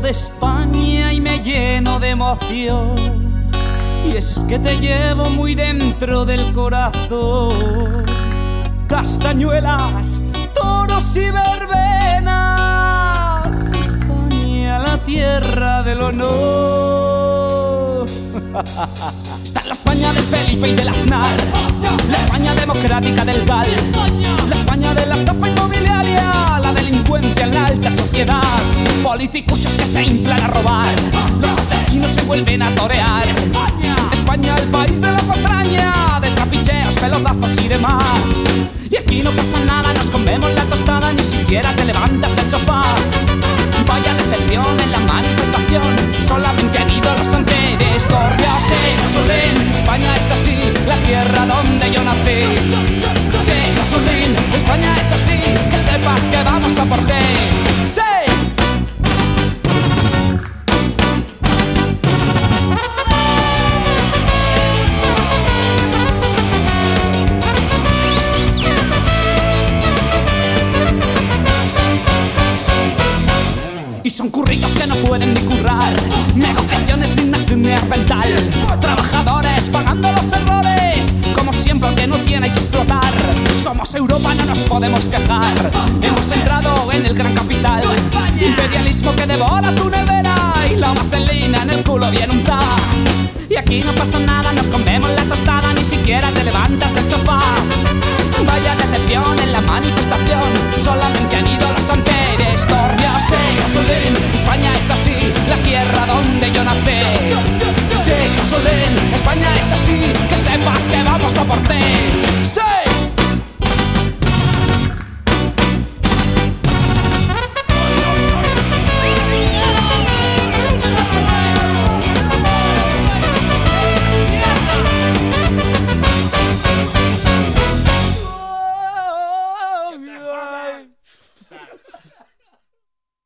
de España y me lleno de emoción. Y es que te llevo muy dentro del corazón. Castañuelas, toros y verbenas. España, la tierra del honor. Está la España del Felipe y del Aznar. La España democrática del Gal. Politicuchos que se inflan a robar. Los asesinos se vuelven a torear. España, el país de la patraña. De trapicheos, pelotazos y demás. Y aquí no pasa nada, nos comemos la tostada. Ni siquiera te levantas del sofá. Y son curritos que no pueden ni currar. Negociaciones dignas de un neandertal. Trabajadores pagando los errores Como siempre que no tiene que explotar. Somos Europa, no nos podemos quejar. Hemos entrado en el gran capital. Imperialismo que devora tu nevera Y la vaselina en el culo bien untada. Y aquí no pasa nada, nos comemos la tostada Ni siquiera te levantas